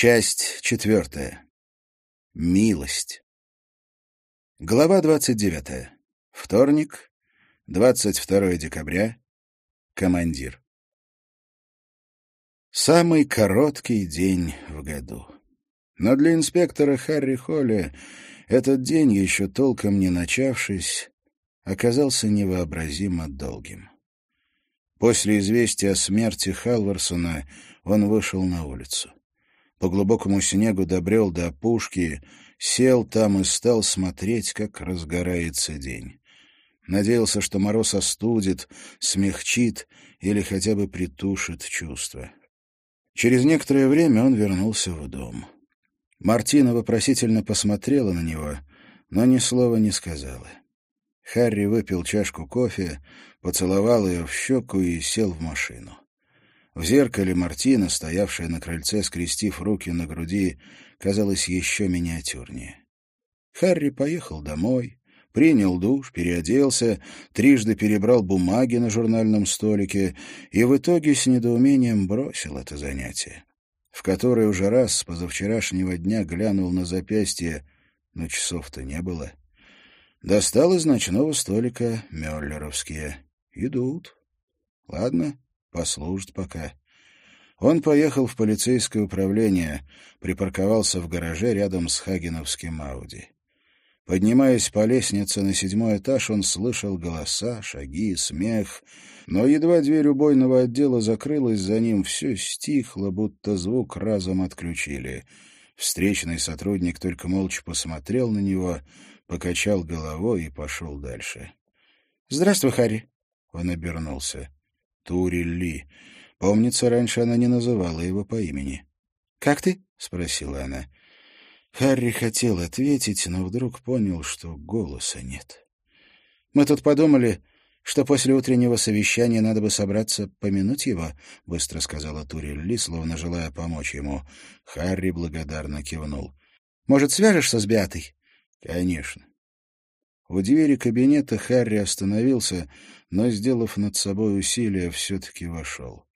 Часть четвертая. Милость. Глава двадцать девятая. Вторник, двадцать второе декабря. Командир. Самый короткий день в году. Но для инспектора Харри Холли этот день, еще толком не начавшись, оказался невообразимо долгим. После известия о смерти Халварсона он вышел на улицу. По глубокому снегу добрел до опушки, сел там и стал смотреть, как разгорается день. Надеялся, что мороз остудит, смягчит или хотя бы притушит чувства. Через некоторое время он вернулся в дом. Мартина вопросительно посмотрела на него, но ни слова не сказала. Харри выпил чашку кофе, поцеловал ее в щеку и сел в машину. В зеркале Мартина, стоявшая на крыльце, скрестив руки на груди, казалась еще миниатюрнее. Харри поехал домой, принял душ, переоделся, трижды перебрал бумаги на журнальном столике и в итоге с недоумением бросил это занятие, в которое уже раз с позавчерашнего дня глянул на запястье, но часов-то не было — Достал из ночного столика мюллеровские. Идут. Ладно, послужат пока. Он поехал в полицейское управление, припарковался в гараже рядом с Хагеновским Ауди. Поднимаясь по лестнице на седьмой этаж, он слышал голоса, шаги, смех, но едва дверь убойного отдела закрылась, за ним все стихло, будто звук разом отключили. Встречный сотрудник только молча посмотрел на него — покачал головой и пошел дальше. — Здравствуй, Харри. Он обернулся. Тури Ли. Помнится, раньше она не называла его по имени. — Как ты? — спросила она. Харри хотел ответить, но вдруг понял, что голоса нет. — Мы тут подумали, что после утреннего совещания надо бы собраться помянуть его, — быстро сказала Тури Ли, словно желая помочь ему. Харри благодарно кивнул. — Может, свяжешься с Беатой? Конечно. У двери кабинета Харри остановился, но, сделав над собой усилие, все-таки вошел.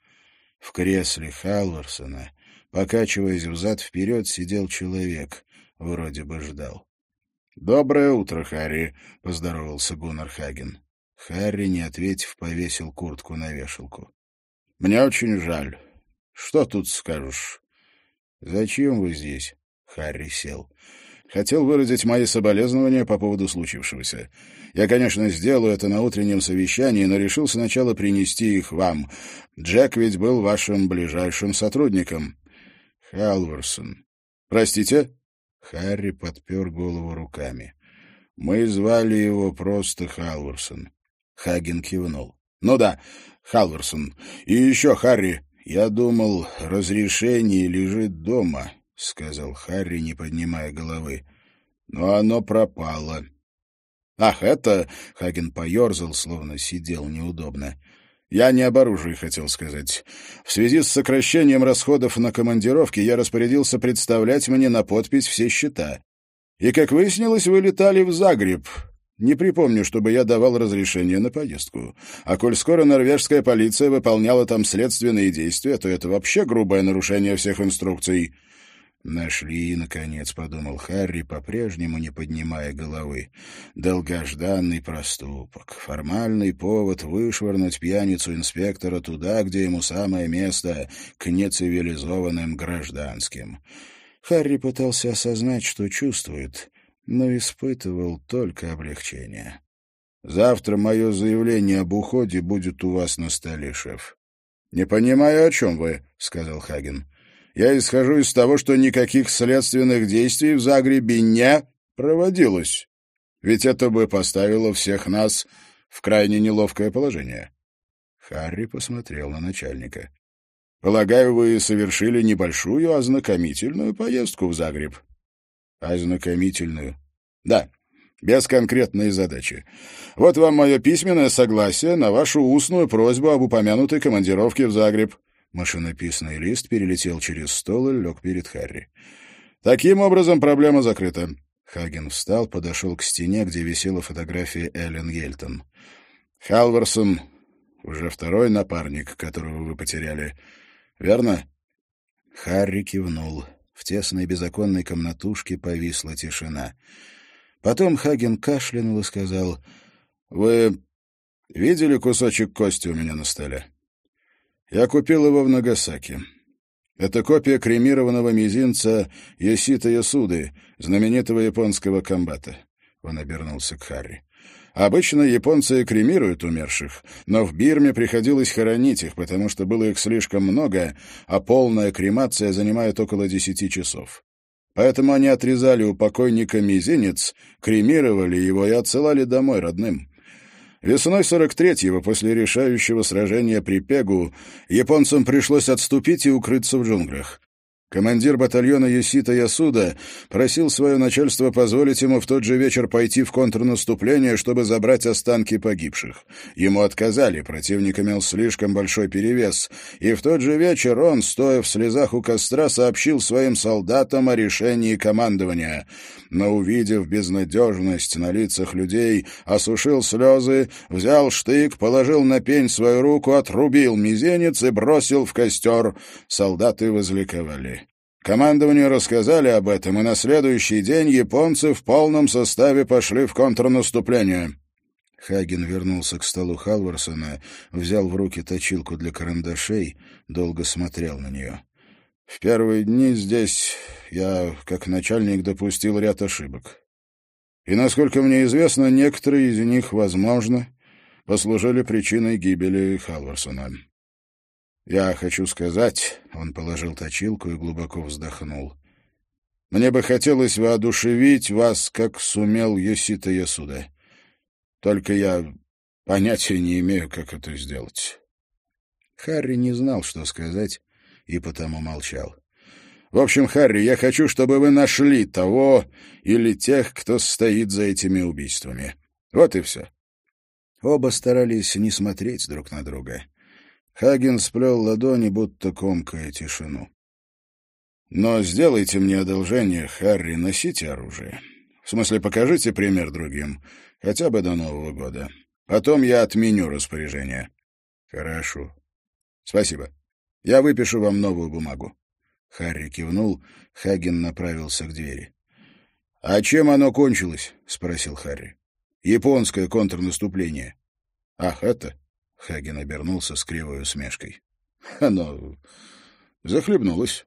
В кресле Халварсона, покачиваясь взад-вперед, сидел человек, вроде бы ждал. — Доброе утро, Харри, — поздоровался Гуннар Хаген. Харри, не ответив, повесил куртку на вешалку. — Мне очень жаль. Что тут скажешь? — Зачем вы здесь? — Харри сел. Хотел выразить мои соболезнования по поводу случившегося. Я, конечно, сделаю это на утреннем совещании, но решил сначала принести их вам. Джек ведь был вашим ближайшим сотрудником. Халварсон. Простите? Харри подпер голову руками. Мы звали его просто Халварсон. Хаген кивнул. Ну да, Халварсон. И еще, Харри, я думал, разрешение лежит дома. — сказал Харри, не поднимая головы. «Но оно пропало». «Ах, это...» — Хаген поерзал, словно сидел неудобно. «Я не об оружии хотел сказать. В связи с сокращением расходов на командировки я распорядился представлять мне на подпись все счета. И, как выяснилось, вы летали в Загреб. Не припомню, чтобы я давал разрешение на поездку. А коль скоро норвежская полиция выполняла там следственные действия, то это вообще грубое нарушение всех инструкций». «Нашли, наконец», — подумал Харри, по-прежнему не поднимая головы. «Долгожданный проступок. Формальный повод вышвырнуть пьяницу инспектора туда, где ему самое место, к нецивилизованным гражданским». Харри пытался осознать, что чувствует, но испытывал только облегчение. «Завтра мое заявление об уходе будет у вас на столе, шеф». «Не понимаю, о чем вы», — сказал Хаген я исхожу из того, что никаких следственных действий в Загребе не проводилось. Ведь это бы поставило всех нас в крайне неловкое положение. Харри посмотрел на начальника. «Полагаю, вы совершили небольшую ознакомительную поездку в Загреб?» «Ознакомительную?» «Да, без конкретной задачи. Вот вам мое письменное согласие на вашу устную просьбу об упомянутой командировке в Загреб. Машинописный лист перелетел через стол и лег перед Харри. «Таким образом, проблема закрыта». Хаген встал, подошел к стене, где висела фотография Эллен Гельтон. «Халварсон уже второй напарник, которого вы потеряли. Верно?» Харри кивнул. В тесной беззаконной комнатушке повисла тишина. Потом Хаген кашлянул и сказал, «Вы видели кусочек кости у меня на столе? Я купил его в Нагасаки. Это копия кремированного мизинца Йосита Ясуды, знаменитого японского комбата». Он обернулся к Харри. Обычно японцы кремируют умерших, но в Бирме приходилось хоронить их, потому что было их слишком много, а полная кремация занимает около десяти часов. Поэтому они отрезали у покойника мизинец, кремировали его и отсылали домой родным. Весной 43-го, после решающего сражения при Пегу, японцам пришлось отступить и укрыться в джунглях. Командир батальона Юсита Ясуда просил свое начальство позволить ему в тот же вечер пойти в контрнаступление, чтобы забрать останки погибших. Ему отказали, противник имел слишком большой перевес, и в тот же вечер он, стоя в слезах у костра, сообщил своим солдатам о решении командования. Но, увидев безнадежность на лицах людей, осушил слезы, взял штык, положил на пень свою руку, отрубил мизинец и бросил в костер. Солдаты возликовали. Командованию рассказали об этом, и на следующий день японцы в полном составе пошли в контрнаступление. Хаген вернулся к столу Халварсона, взял в руки точилку для карандашей, долго смотрел на нее. В первые дни здесь я, как начальник, допустил ряд ошибок. И, насколько мне известно, некоторые из них, возможно, послужили причиной гибели Халварсона. «Я хочу сказать...» — он положил точилку и глубоко вздохнул. «Мне бы хотелось воодушевить вас, как сумел Йосита Ясуда. Только я понятия не имею, как это сделать». Харри не знал, что сказать, и потому молчал. «В общем, Харри, я хочу, чтобы вы нашли того или тех, кто стоит за этими убийствами. Вот и все». Оба старались не смотреть друг на друга. Хаген сплел ладони, будто комкая тишину. «Но сделайте мне одолжение, Харри, носите оружие. В смысле, покажите пример другим, хотя бы до Нового года. Потом я отменю распоряжение». «Хорошо. Спасибо. Я выпишу вам новую бумагу». Харри кивнул, Хаген направился к двери. «А чем оно кончилось?» — спросил Харри. «Японское контрнаступление». «Ах, это...» Хаген обернулся с кривой усмешкой. Оно захлебнулось.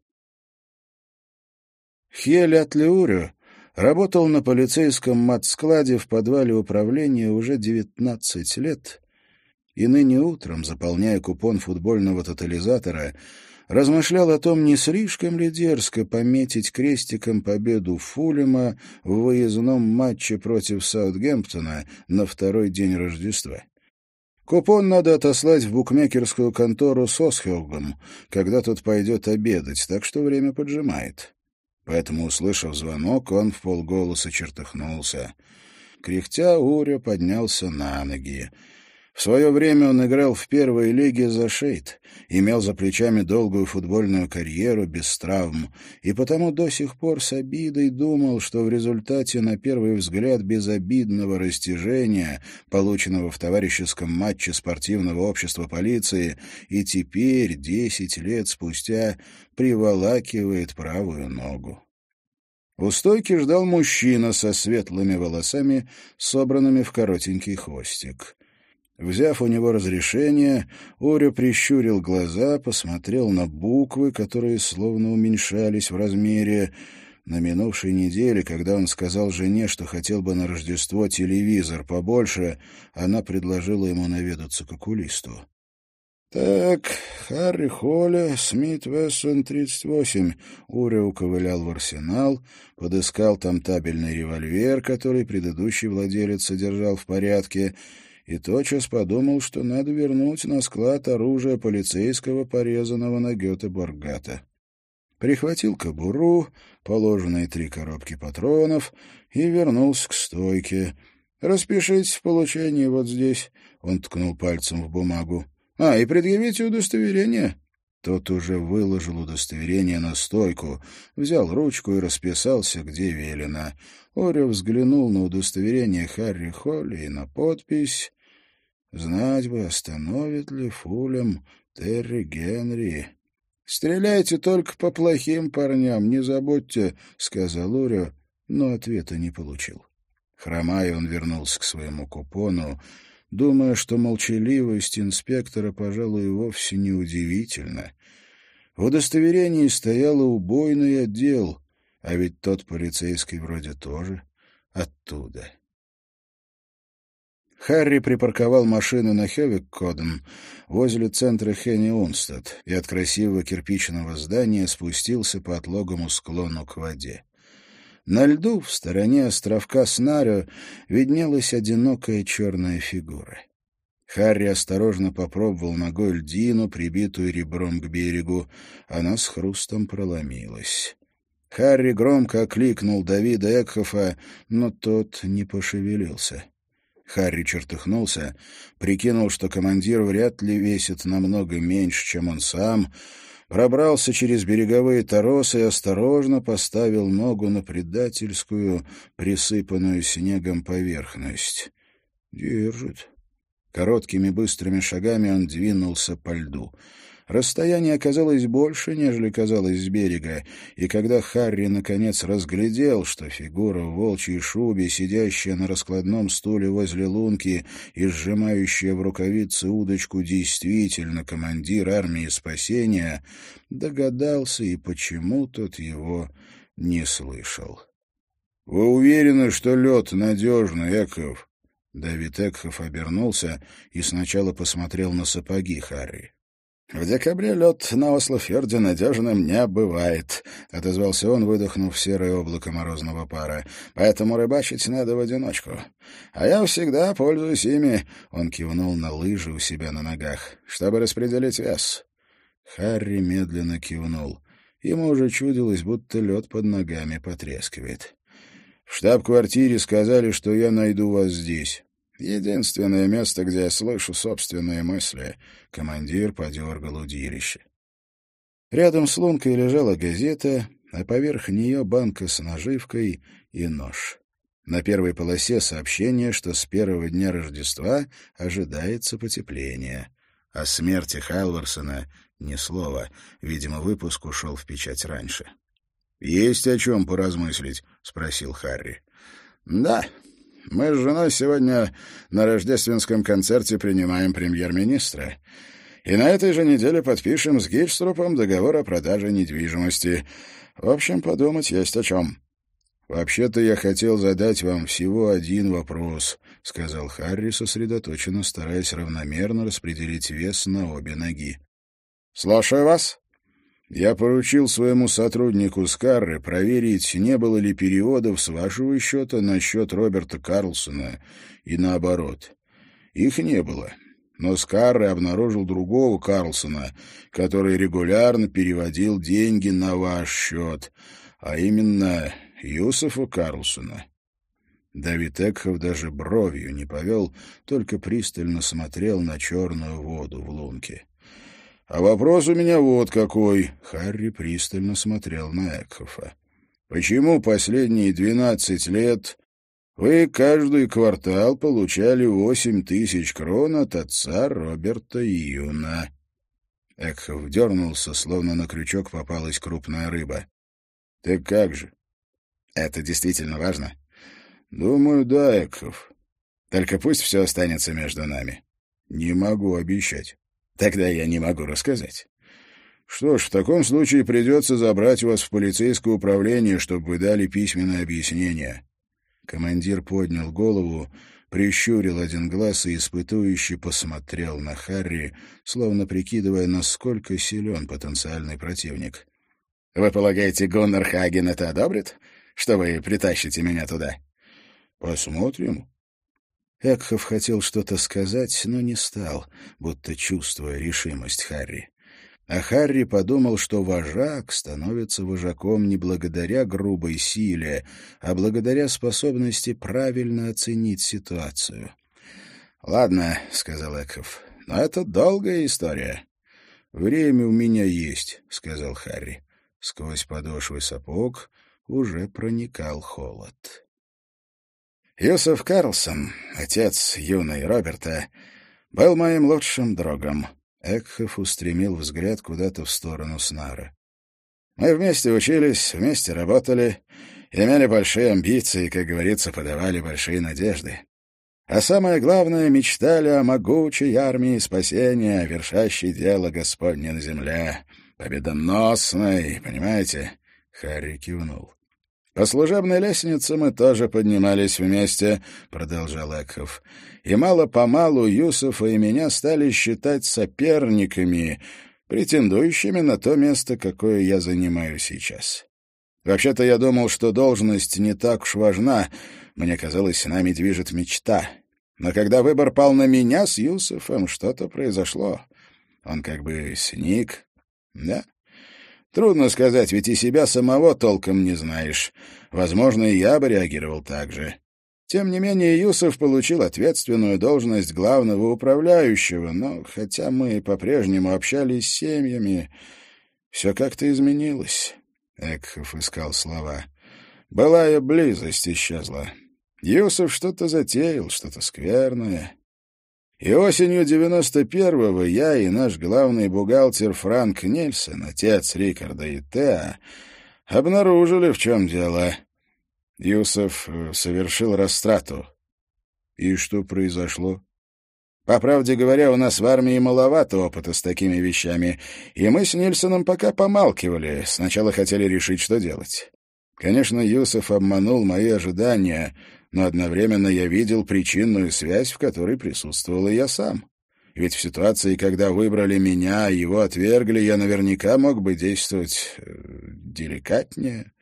Хель Атлеурю работал на полицейском матскладе в подвале управления уже девятнадцать лет и ныне утром, заполняя купон футбольного тотализатора, размышлял о том, не слишком ли дерзко пометить крестиком победу Фулема в выездном матче против Саутгемптона на второй день Рождества. Купон надо отослать в букмекерскую контору с Осхелгом, когда тот пойдет обедать, так что время поджимает. Поэтому, услышав звонок, он в полголоса чертыхнулся. Кряхтя, Уря поднялся на ноги. В свое время он играл в первой лиге за Шейт, имел за плечами долгую футбольную карьеру без травм, и потому до сих пор с обидой думал, что в результате, на первый взгляд, безобидного растяжения, полученного в товарищеском матче спортивного общества полиции, и теперь, десять лет спустя, приволакивает правую ногу. У стойки ждал мужчина со светлыми волосами, собранными в коротенький хвостик. Взяв у него разрешение, Оря прищурил глаза, посмотрел на буквы, которые словно уменьшались в размере. На минувшей неделе, когда он сказал жене, что хотел бы на Рождество телевизор побольше, она предложила ему наведаться к окулисту. «Так, Харри Холли, Смит Вессон, 38». Уря уковылял в арсенал, подыскал там табельный револьвер, который предыдущий владелец содержал в порядке, и тотчас подумал, что надо вернуть на склад оружие полицейского, порезанного на Гёте-Боргата. Прихватил кобуру, положенные три коробки патронов, и вернулся к стойке. «Распишитесь в получении вот здесь», — он ткнул пальцем в бумагу. «А, и предъявите удостоверение». Тот уже выложил удостоверение на стойку, взял ручку и расписался, где велено. Орев взглянул на удостоверение Харри Холли и на подпись Знать бы, остановит ли Фулем Терри Генри. «Стреляйте только по плохим парням, не забудьте», — сказал Орио, но ответа не получил. Хромая, он вернулся к своему купону, думая, что молчаливость инспектора, пожалуй, вовсе не удивительна. В удостоверении стояло убойный отдел, а ведь тот полицейский вроде тоже оттуда. Харри припарковал машину на Хёвик-Коден возле центра Хенни-Унстад и от красивого кирпичного здания спустился по отлогому склону к воде. На льду в стороне островка Снарио виднелась одинокая черная фигура. Харри осторожно попробовал ногой льдину, прибитую ребром к берегу. Она с хрустом проломилась. Харри громко окликнул Давида Экхофа, но тот не пошевелился. Харри чертыхнулся, прикинул, что командир вряд ли весит намного меньше, чем он сам, пробрался через береговые торосы и осторожно поставил ногу на предательскую, присыпанную снегом поверхность. Держит. Короткими быстрыми шагами он двинулся по льду — Расстояние оказалось больше, нежели казалось с берега, и когда Харри наконец разглядел, что фигура в волчьей шубе, сидящая на раскладном стуле возле лунки и сжимающая в рукавице удочку, действительно командир армии спасения, догадался и почему тот его не слышал. — Вы уверены, что лед надежный, Эков? Давид Экхов обернулся и сначала посмотрел на сапоги Харри. «В декабре лед на Ослофьорде надежным не бывает», — отозвался он, выдохнув серое облако морозного пара. «Поэтому рыбачить надо в одиночку. А я всегда пользуюсь ими», — он кивнул на лыжи у себя на ногах, — «чтобы распределить вес». Харри медленно кивнул. Ему уже чудилось, будто лед под ногами потрескивает. «В штаб-квартире сказали, что я найду вас здесь». Единственное место, где я слышу собственные мысли. Командир подергал удилище. Рядом с лункой лежала газета, а поверх нее банка с наживкой и нож. На первой полосе сообщение, что с первого дня Рождества ожидается потепление. О смерти Халварсона ни слова. Видимо, выпуск ушел в печать раньше. «Есть о чем поразмыслить?» — спросил Харри. «Да, мы с женой сегодня на рождественском концерте принимаем премьер-министра. И на этой же неделе подпишем с Гильструпом договор о продаже недвижимости. В общем, подумать есть о чем. «Вообще-то я хотел задать вам всего один вопрос», — сказал Харри, сосредоточенно стараясь равномерно распределить вес на обе ноги. «Слушаю вас». Я поручил своему сотруднику Скарре проверить, не было ли переводов с вашего счета на счет Роберта Карлсона и наоборот. Их не было. Но Скарре обнаружил другого Карлсона, который регулярно переводил деньги на ваш счет, а именно Юсуфа Карлсона. Давид Экхов даже бровью не повел, только пристально смотрел на черную воду в лунке. А вопрос у меня вот какой. Харри пристально смотрел на Экхофа. Почему последние двенадцать лет вы каждый квартал получали восемь тысяч крон от отца Роберта Юна? Экхов дернулся, словно на крючок попалась крупная рыба. — Так как же? Это действительно важно? — Думаю, да, Экхов. Только пусть все останется между нами. — Не могу обещать. Тогда я не могу рассказать. Что ж, в таком случае придется забрать вас в полицейское управление, чтобы вы дали письменное объяснение. Командир поднял голову, прищурил один глаз и испытующе посмотрел на Харри, словно прикидывая, насколько силен потенциальный противник. — Вы полагаете, Гуннер Хаген это одобрит, что вы притащите меня туда? — Посмотрим, Экхов хотел что-то сказать, но не стал, будто чувствуя решимость Харри. А Харри подумал, что вожак становится вожаком не благодаря грубой силе, а благодаря способности правильно оценить ситуацию. «Ладно», — сказал Экхов, — «но это долгая история». «Время у меня есть», — сказал Харри. Сквозь подошвы сапог уже проникал холод. Юсуф Карлсон, отец юной Роберта, был моим лучшим другом. Экхов устремил взгляд куда-то в сторону Снара. «Мы вместе учились, вместе работали, имели большие амбиции, как говорится, подавали большие надежды. А самое главное, мечтали о могучей армии спасения, вершащей дело Господне на земле, победоносной, понимаете?» Харри кивнул. «По служебной лестнице мы тоже поднимались вместе», — продолжал Экхов. «И мало-помалу Юсуфа и меня стали считать соперниками, претендующими на то место, какое я занимаю сейчас. Вообще-то я думал, что должность не так уж важна. Мне казалось, нами движет мечта. Но когда выбор пал на меня с Юсуфом, что-то произошло. Он как бы сник, да? Трудно сказать, ведь и себя самого толком не знаешь. Возможно, и я бы реагировал так же. Тем не менее, Юсов получил ответственную должность главного управляющего, но хотя мы по-прежнему общались с семьями, все как-то изменилось. Экхов искал слова. Былая близость исчезла. Юсов что-то затеял, что-то скверное. И осенью девяносто первого я и наш главный бухгалтер Франк Нильсон, отец Рикарда и Теа, обнаружили, в чем дело. Юсов э, совершил растрату. И что произошло? По правде говоря, у нас в армии маловато опыта с такими вещами, и мы с Нильсоном пока помалкивали, сначала хотели решить, что делать. Конечно, Юсов обманул мои ожидания — но одновременно я видел причинную связь, в которой присутствовал и я сам. Ведь в ситуации, когда выбрали меня, его отвергли, я наверняка мог бы действовать э, деликатнее.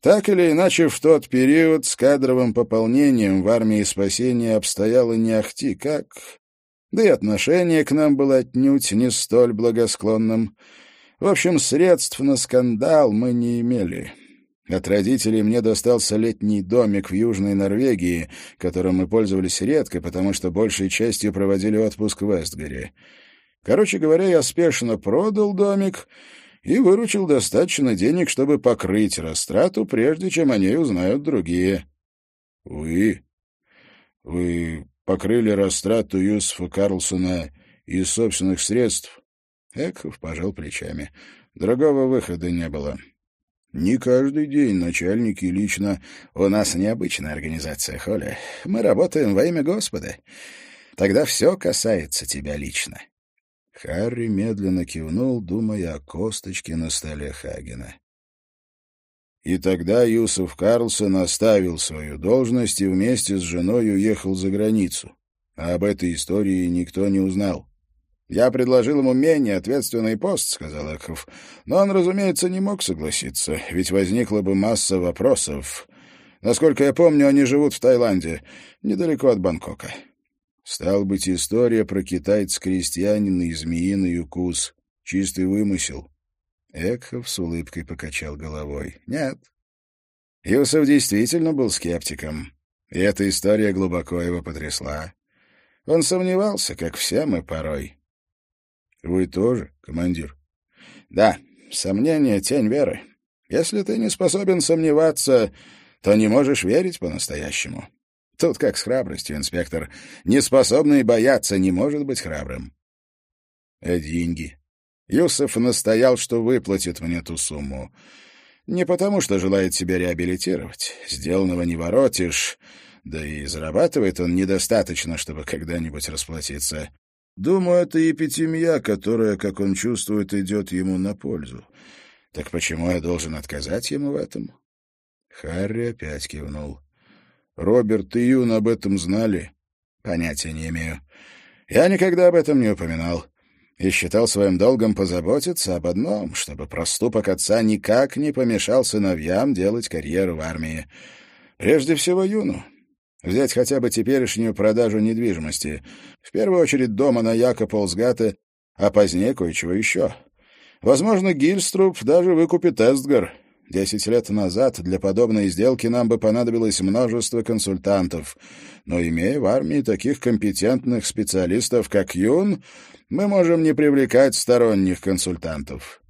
Так или иначе, в тот период с кадровым пополнением в армии спасения обстояло не ахти как, да и отношение к нам было отнюдь не столь благосклонным. В общем, средств на скандал мы не имели. От родителей мне достался летний домик в Южной Норвегии, которым мы пользовались редко, потому что большей частью проводили отпуск в Вестгаре. Короче говоря, я спешно продал домик и выручил достаточно денег, чтобы покрыть растрату, прежде чем о ней узнают другие. — Вы? Вы покрыли растрату Юсуфа Карлсона из собственных средств? Экхов пожал плечами. Другого выхода не было. — не каждый день начальники лично... У нас необычная организация, Холя. Мы работаем во имя Господа. Тогда все касается тебя лично. Харри медленно кивнул, думая о косточке на столе Хагена. И тогда Юсуф Карлсон оставил свою должность и вместе с женой уехал за границу. А об этой истории никто не узнал. «Я предложил ему менее ответственный пост», — сказал Экхов. «Но он, разумеется, не мог согласиться, ведь возникла бы масса вопросов. Насколько я помню, они живут в Таиланде, недалеко от Бангкока». Стал быть, история про китайца-крестьянина и змеиный укус. Чистый вымысел. Экхов с улыбкой покачал головой. «Нет. Юсов действительно был скептиком, и эта история глубоко его потрясла. Он сомневался, как все мы порой». Вы тоже, командир? Да, сомнение — тень веры. Если ты не способен сомневаться, то не можешь верить по-настоящему. Тут как с храбростью, инспектор. Неспособный бояться не может быть храбрым. А деньги? Юсов настоял, что выплатит мне ту сумму. Не потому, что желает себя реабилитировать. Сделанного не воротишь, да и зарабатывает он недостаточно, чтобы когда-нибудь расплатиться. Думаю, это епитемья, которая, как он чувствует, идет ему на пользу. Так почему я должен отказать ему в этом? Харри опять кивнул. Роберт и Юн об этом знали? Понятия не имею. Я никогда об этом не упоминал и считал своим долгом позаботиться об одном, чтобы проступок отца никак не помешал сыновьям делать карьеру в армии. Прежде всего Юну. Взять хотя бы теперешнюю продажу недвижимости. В первую очередь дома на Якополсгате, а позднее кое-чего еще. Возможно, Гильструб даже выкупит Эстгар. Десять лет назад для подобной сделки нам бы понадобилось множество консультантов. Но, имея в армии таких компетентных специалистов, как Юн, мы можем не привлекать сторонних консультантов.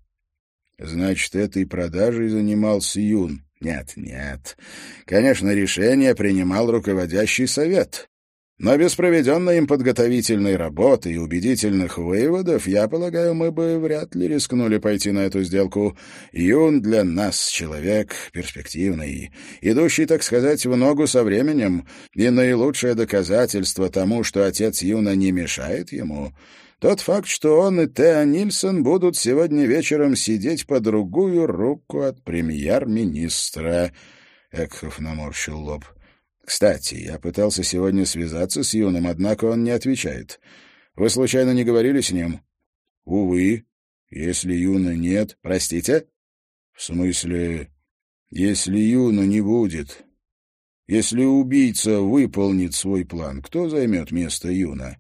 Значит, этой продажей занимался Юн. Нет, нет. Конечно, решение принимал руководящий совет. Но без проведенной им подготовительной работы и убедительных выводов, я полагаю, мы бы вряд ли рискнули пойти на эту сделку. Юн для нас человек перспективный, идущий, так сказать, в ногу со временем, и наилучшее доказательство тому, что отец Юна не мешает ему — тот факт, что он и Теа Нильсон будут сегодня вечером сидеть по другую руку от премьер-министра. Экхов наморщил лоб. Кстати, я пытался сегодня связаться с Юном, однако он не отвечает. Вы случайно не говорили с ним? Увы. Если Юна нет... Простите? В смысле, если Юна не будет... Если убийца выполнит свой план, кто займет место Юна?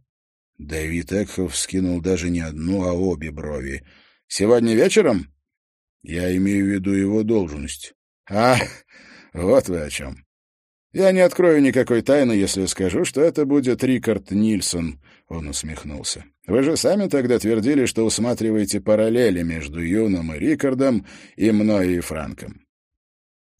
Давид Экхов скинул даже не одну, а обе брови. «Сегодня вечером?» «Я имею в виду его должность». «А, вот вы о чем. «Я не открою никакой тайны, если скажу, что это будет Рикард Нильсон», — он усмехнулся. «Вы же сами тогда твердили, что усматриваете параллели между Юном и Рикардом и мной и Франком».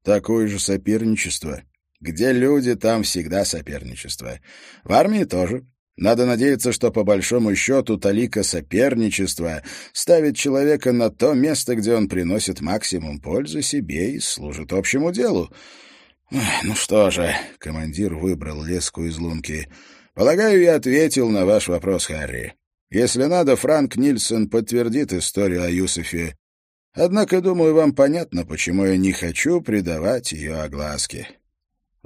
«Такое же соперничество. Где люди, там всегда соперничество. В армии тоже. Надо надеяться, что по большому счету талика соперничества ставит человека на то место, где он приносит максимум пользы себе и служит общему делу. «Ну что же», — командир выбрал леску из лунки, — «полагаю, я ответил на ваш вопрос, Харри. Если надо, Франк Нильсон подтвердит историю о Юсуфе. Однако, думаю, вам понятно, почему я не хочу придавать ее огласке.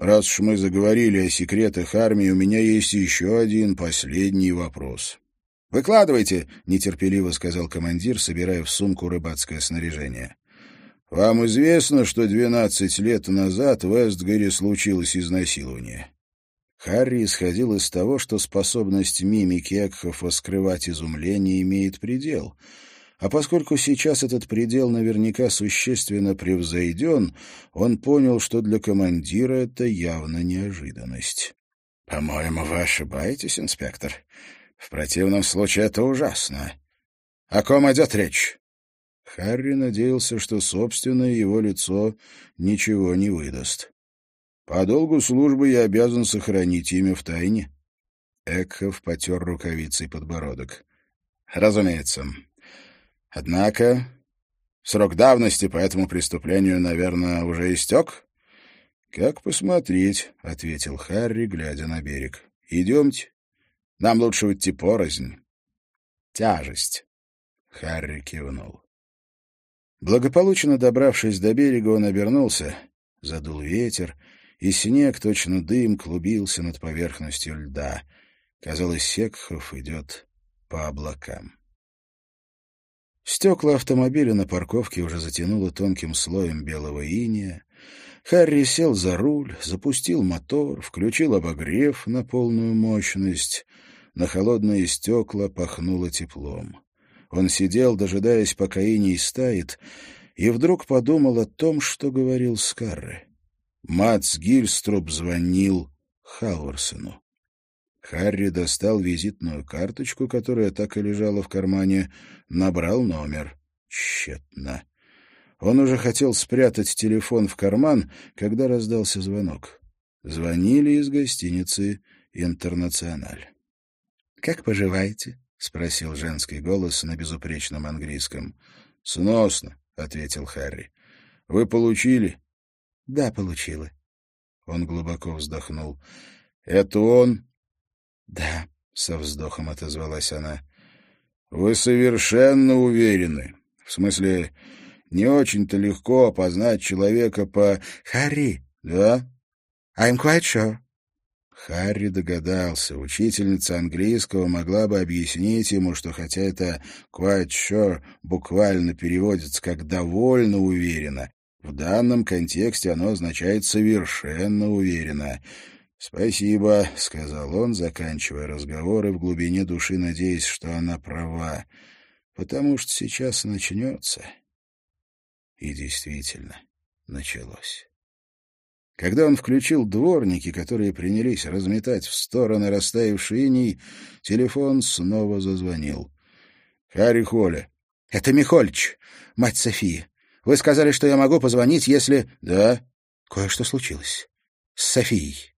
Раз уж мы заговорили о секретах армии, у меня есть еще один последний вопрос». «Выкладывайте», — нетерпеливо сказал командир, собирая в сумку рыбацкое снаряжение. Вам известно, что двенадцать лет назад в Эстгаре случилось изнасилование?» Харри исходил из того, что способность мимики Экхофа скрывать изумление имеет предел. А поскольку сейчас этот предел наверняка существенно превзойден, он понял, что для командира это явно неожиданность. «По-моему, вы ошибаетесь, инспектор. В противном случае это ужасно. О ком идет речь?» Харри надеялся, что собственное его лицо ничего не выдаст. «По долгу службы я обязан сохранить имя в тайне». Экхов потер рукавицей подбородок. «Разумеется. Однако срок давности по этому преступлению, наверное, уже истек?» «Как посмотреть», — ответил Харри, глядя на берег. «Идемте. Нам лучше уйти порознь». «Тяжесть». Харри кивнул. Благополучно добравшись до берега, он обернулся. Задул ветер, и снег, точно дым, клубился над поверхностью льда. Казалось, Секхов идет по облакам. Стекла автомобиля на парковке уже затянуло тонким слоем белого иния. Харри сел за руль, запустил мотор, включил обогрев на полную мощность. На холодные стекла пахнуло теплом. Он сидел, дожидаясь, пока иней стает, и вдруг подумал о том, что говорил Скарре. Мац Гильструб звонил Халварсону. Харри достал визитную карточку, которая так и лежала в кармане, набрал номер. Тщетно. Он уже хотел спрятать телефон в карман, когда раздался звонок. Звонили из гостиницы «Интернациональ». «Как поживаете?» — спросил женский голос на безупречном английском. — Сносно, — ответил Харри. — Вы получили? — Да, получила. Он глубоко вздохнул. — Это он? — Да, — со вздохом отозвалась она. — Вы совершенно уверены. В смысле, не очень-то легко опознать человека по... — Харри. — Да? — I'm quite sure. Харри догадался, учительница английского могла бы объяснить ему, что хотя это «quite sure» буквально переводится как «довольно уверенно», в данном контексте оно означает «совершенно уверенно». «Спасибо», — сказал он, заканчивая разговор и в глубине души надеясь, что она права, потому что сейчас начнется. И действительно началось. Когда он включил дворники, которые принялись разметать в стороны растаявший иней, телефон снова зазвонил. — Харри Холли. — Это Михольч, мать Софии. Вы сказали, что я могу позвонить, если... — Да. — Кое-что случилось. С Софией.